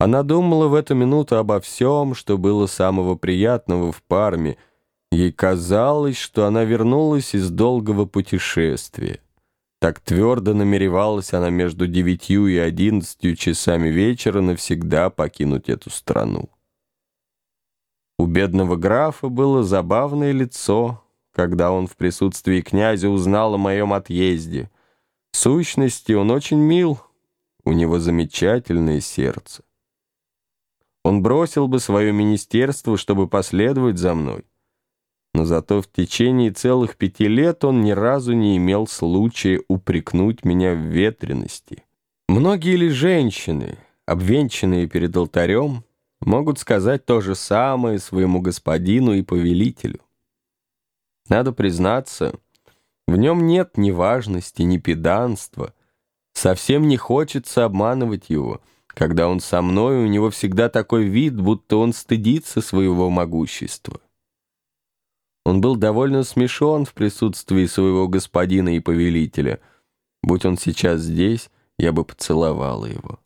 Она думала в эту минуту обо всем, что было самого приятного в Парме. Ей казалось, что она вернулась из долгого путешествия. Так твердо намеревалась она между девятью и одиннадцатью часами вечера навсегда покинуть эту страну. У бедного графа было забавное лицо, когда он в присутствии князя узнал о моем отъезде. В сущности, он очень мил, у него замечательное сердце. Он бросил бы свое министерство, чтобы последовать за мной. Но зато в течение целых пяти лет он ни разу не имел случая упрекнуть меня в ветренности. Многие ли женщины, обвенчанные перед алтарем, могут сказать то же самое своему господину и повелителю? Надо признаться, в нем нет ни важности, ни педанства. Совсем не хочется обманывать его — когда он со мной, у него всегда такой вид, будто он стыдится своего могущества. Он был довольно смешон в присутствии своего господина и повелителя. Будь он сейчас здесь, я бы поцеловала его.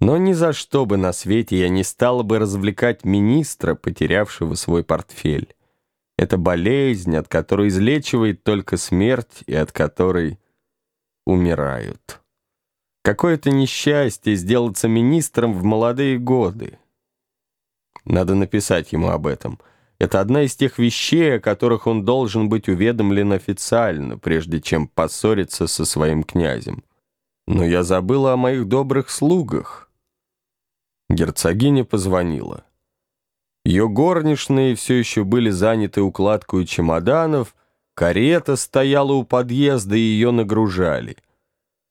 Но ни за что бы на свете я не стала бы развлекать министра, потерявшего свой портфель. Это болезнь, от которой излечивает только смерть и от которой умирают. Какое-то несчастье сделаться министром в молодые годы. Надо написать ему об этом. Это одна из тех вещей, о которых он должен быть уведомлен официально, прежде чем поссориться со своим князем. Но я забыла о моих добрых слугах. Герцогиня позвонила. Ее горничные все еще были заняты укладкой чемоданов, карета стояла у подъезда и ее нагружали —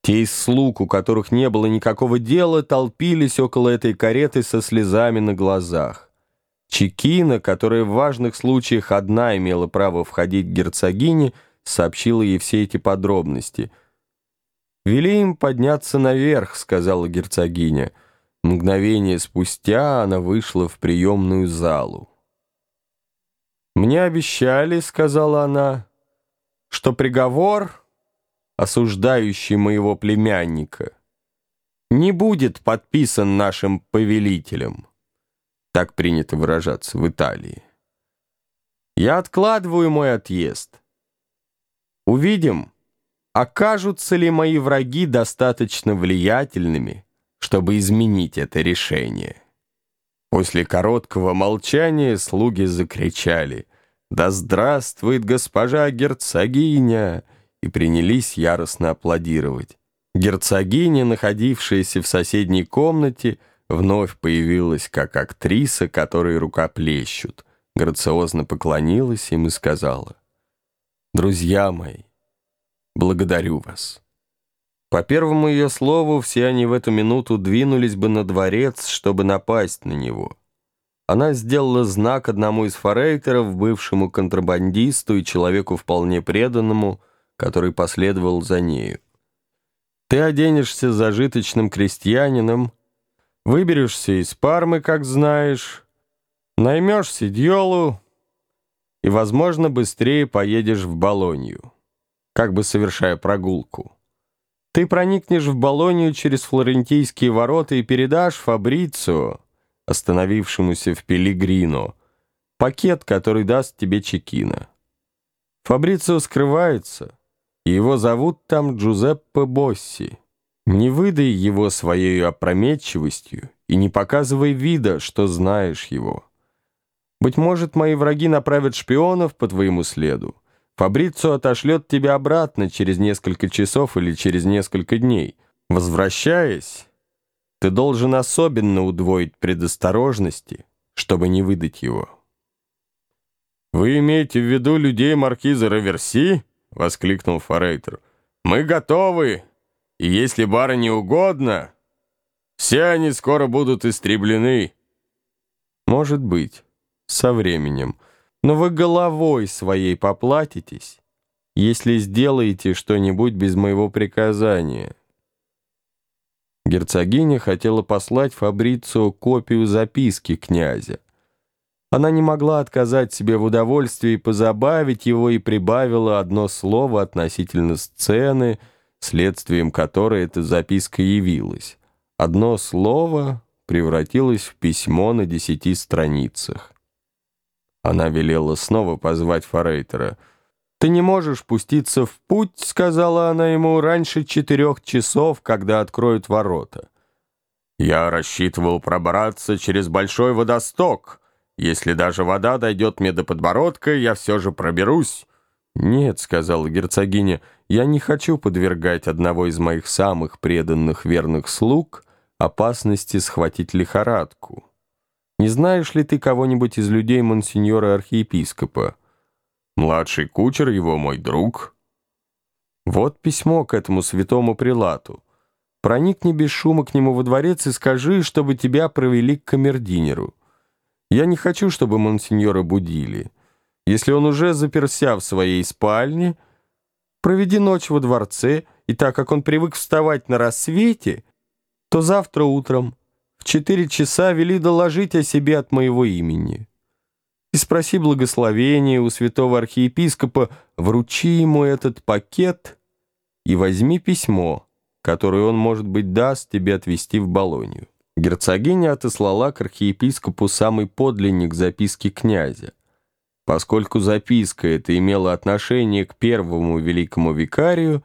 те из слуг, у которых не было никакого дела, толпились около этой кареты со слезами на глазах. Чекина, которая в важных случаях одна имела право входить к герцогине, сообщила ей все эти подробности. «Вели им подняться наверх», — сказала герцогиня. Мгновение спустя она вышла в приемную залу. «Мне обещали», — сказала она, — «что приговор...» осуждающий моего племянника, не будет подписан нашим повелителем. Так принято выражаться в Италии. Я откладываю мой отъезд. Увидим, окажутся ли мои враги достаточно влиятельными, чтобы изменить это решение. После короткого молчания слуги закричали «Да здравствует госпожа герцогиня!» И принялись яростно аплодировать. Герцогиня, находившаяся в соседней комнате, вновь появилась как актриса, которой рукоплещут, грациозно поклонилась им и сказала, «Друзья мои, благодарю вас». По первому ее слову, все они в эту минуту двинулись бы на дворец, чтобы напасть на него. Она сделала знак одному из форейтеров, бывшему контрабандисту и человеку вполне преданному, который последовал за нею. Ты оденешься зажиточным крестьянином, выберешься из Пармы, как знаешь, наймешь сидьолу и, возможно, быстрее поедешь в Болонью, как бы совершая прогулку. Ты проникнешь в Болонию через флорентийские ворота и передашь Фабрицио, остановившемуся в Пелигрино, пакет, который даст тебе Чекина. Фабрицио скрывается — его зовут там Джузеппе Босси. Не выдай его своей опрометчивостью и не показывай вида, что знаешь его. Быть может, мои враги направят шпионов по твоему следу. Фабрицо отошлет тебя обратно через несколько часов или через несколько дней. Возвращаясь, ты должен особенно удвоить предосторожности, чтобы не выдать его. «Вы имеете в виду людей маркиза Раверси?» — воскликнул Форейтер. «Мы готовы, и если бара не угодно, все они скоро будут истреблены». «Может быть, со временем, но вы головой своей поплатитесь, если сделаете что-нибудь без моего приказания». Герцогиня хотела послать Фабрицио копию записки князя. Она не могла отказать себе в удовольствии позабавить его и прибавила одно слово относительно сцены, следствием которой эта записка явилась. Одно слово, превратилось в письмо на десяти страницах. Она велела снова позвать Форейтера. «Ты не можешь пуститься в путь», — сказала она ему, — «раньше четырех часов, когда откроют ворота». «Я рассчитывал пробраться через большой водосток. Если даже вода дойдет мне до подбородка, я все же проберусь». «Нет», — сказала герцогиня, — «я не хочу подвергать одного из моих самых преданных верных слуг опасности схватить лихорадку. Не знаешь ли ты кого-нибудь из людей монсеньора архиепископа? Младший кучер его мой друг». Вот письмо к этому святому прилату. Проникни без шума к нему во дворец и скажи, чтобы тебя провели к камердинеру. Я не хочу, чтобы монсеньора будили». Если он уже заперся в своей спальне, проведи ночь во дворце, и так как он привык вставать на рассвете, то завтра утром в четыре часа вели доложить о себе от моего имени. И спроси благословения у святого архиепископа, вручи ему этот пакет и возьми письмо, которое он, может быть, даст тебе отвезти в Болонию. Герцогиня отослала к архиепископу самый подлинник записки князя. Поскольку записка эта имела отношение к первому великому викарию,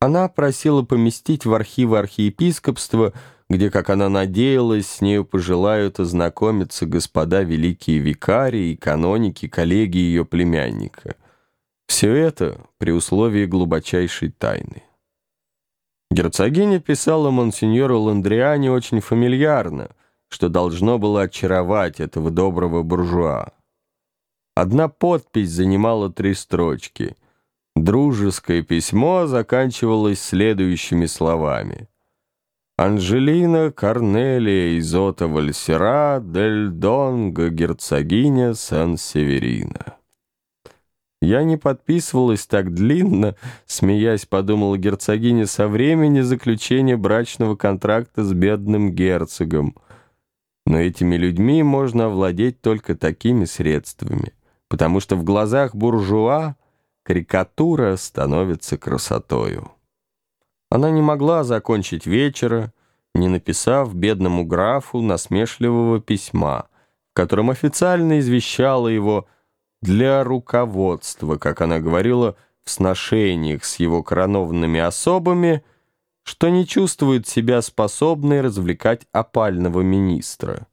она просила поместить в архивы архиепископства, где, как она надеялась, с нею пожелают ознакомиться господа великие викарии и каноники, коллеги ее племянника. Все это при условии глубочайшей тайны. Герцогиня писала монсеньору Ландриане очень фамильярно, что должно было очаровать этого доброго буржуа. Одна подпись занимала три строчки. Дружеское письмо заканчивалось следующими словами. «Анжелина Корнелия Изота Вальсера дель Донго, герцогиня Сан-Северина». Я не подписывалась так длинно, смеясь, подумала герцогиня со времени заключения брачного контракта с бедным герцогом. Но этими людьми можно овладеть только такими средствами — потому что в глазах буржуа карикатура становится красотою. Она не могла закончить вечера, не написав бедному графу насмешливого письма, в котором официально извещала его для руководства, как она говорила, в сношениях с его коронованными особами, что не чувствует себя способной развлекать опального министра.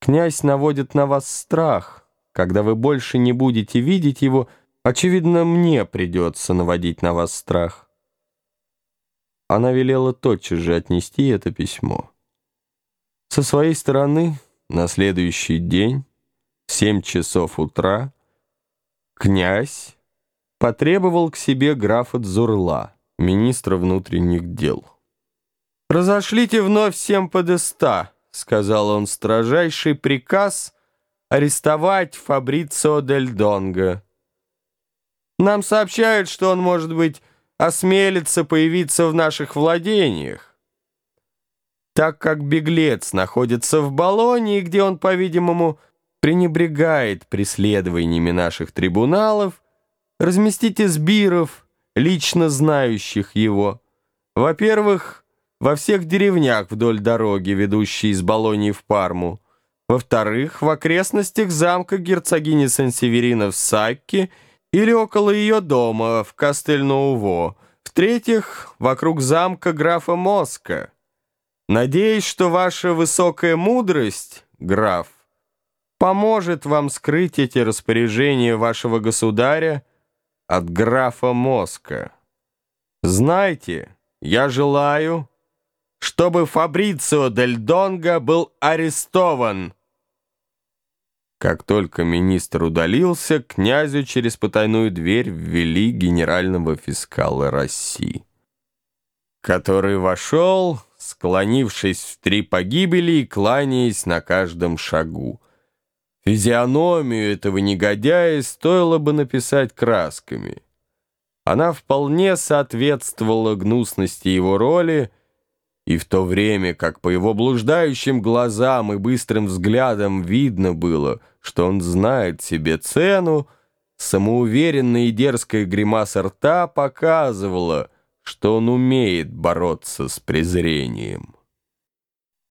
Князь наводит на вас страх, когда вы больше не будете видеть его, очевидно, мне придется наводить на вас страх. Она велела тотчас же отнести это письмо. Со своей стороны, на следующий день, в семь часов утра, князь потребовал к себе графа Дзурла, министра внутренних дел. «Разошлите вновь всем подеста», — сказал он, — «строжайший приказ — арестовать Фабрицио Дель Донго. Нам сообщают, что он, может быть, осмелится появиться в наших владениях. Так как беглец находится в Болонии, где он, по-видимому, пренебрегает преследованиями наших трибуналов, разместите сбиров, лично знающих его. Во-первых, во всех деревнях вдоль дороги, ведущей из Болонии в Парму, во-вторых, в окрестностях замка герцогини Сан-Северина в Сакке или около ее дома в Кастельноуво. В-третьих, вокруг замка графа Моска. Надеюсь, что ваша высокая мудрость, граф, поможет вам скрыть эти распоряжения вашего государя от графа Моска. Знайте, я желаю, чтобы Фабрицио Дель Донго был арестован». Как только министр удалился, князю через потайную дверь ввели генерального фискала России, который вошел, склонившись в три погибели и кланяясь на каждом шагу. Физиономию этого негодяя стоило бы написать красками. Она вполне соответствовала гнусности его роли, и в то время, как по его блуждающим глазам и быстрым взглядам видно было, что он знает себе цену, самоуверенная и дерзкая гримаса рта показывала, что он умеет бороться с презрением.